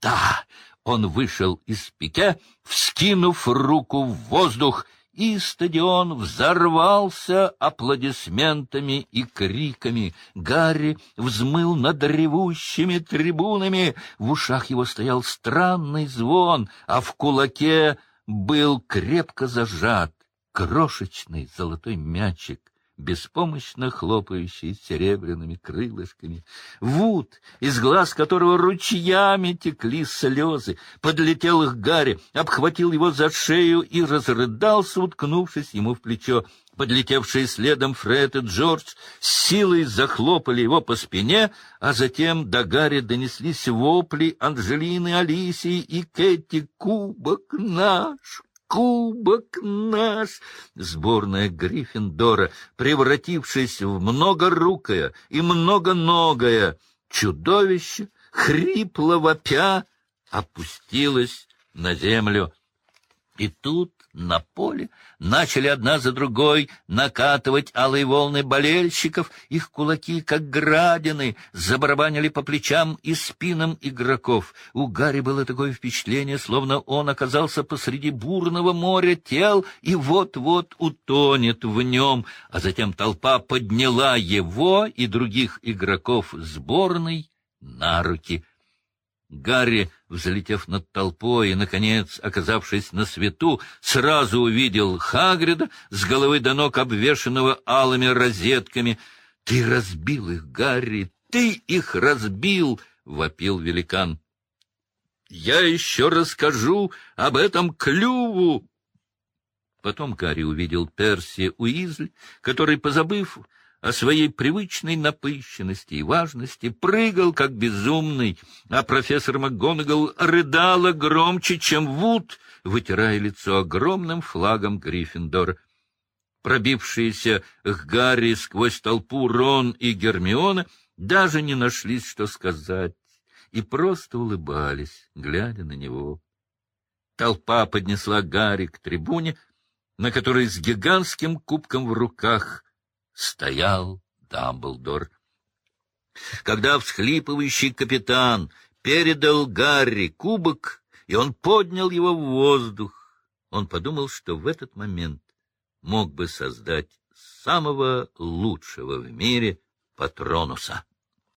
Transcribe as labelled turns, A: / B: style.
A: Да, он вышел из пике, вскинув руку в воздух, и стадион взорвался аплодисментами и криками. Гарри взмыл над ревущими трибунами, в ушах его стоял странный звон, а в кулаке был крепко зажат крошечный золотой мячик беспомощно хлопающий серебряными крылышками. Вуд, из глаз которого ручьями текли слезы, подлетел к Гарри, обхватил его за шею и разрыдался, уткнувшись ему в плечо. Подлетевшие следом Фред и Джордж с силой захлопали его по спине, а затем до Гарри донеслись вопли Анжелины, Алисии и Кэти. «Кубок наш! Кубок наш! Сборная Гриффиндора, превратившись в многорукое и многоногое чудовище, хрипло вопя, опустилась на землю. И тут на поле начали одна за другой накатывать алые волны болельщиков, их кулаки, как градины, забарабанили по плечам и спинам игроков. У Гарри было такое впечатление, словно он оказался посреди бурного моря тел и вот-вот утонет в нем, а затем толпа подняла его и других игроков сборной на руки — Гарри, взлетев над толпой и, наконец, оказавшись на свету, сразу увидел Хагрида с головы до ног обвешанного алыми розетками. — Ты разбил их, Гарри, ты их разбил! — вопил великан. — Я еще расскажу об этом клюву! Потом Гарри увидел Перси Уизли, который, позабыв о своей привычной напыщенности и важности, прыгал как безумный, а профессор МакГонагал рыдала громче, чем Вуд, вытирая лицо огромным флагом Гриффиндора. Пробившиеся к Гарри сквозь толпу Рон и Гермиона даже не нашлись, что сказать, и просто улыбались, глядя на него. Толпа поднесла Гарри к трибуне, на которой с гигантским кубком в руках — стоял Дамблдор. Когда всхлипывающий капитан передал Гарри кубок, и он поднял его в воздух, он подумал, что в этот момент мог бы создать самого лучшего в мире патронуса.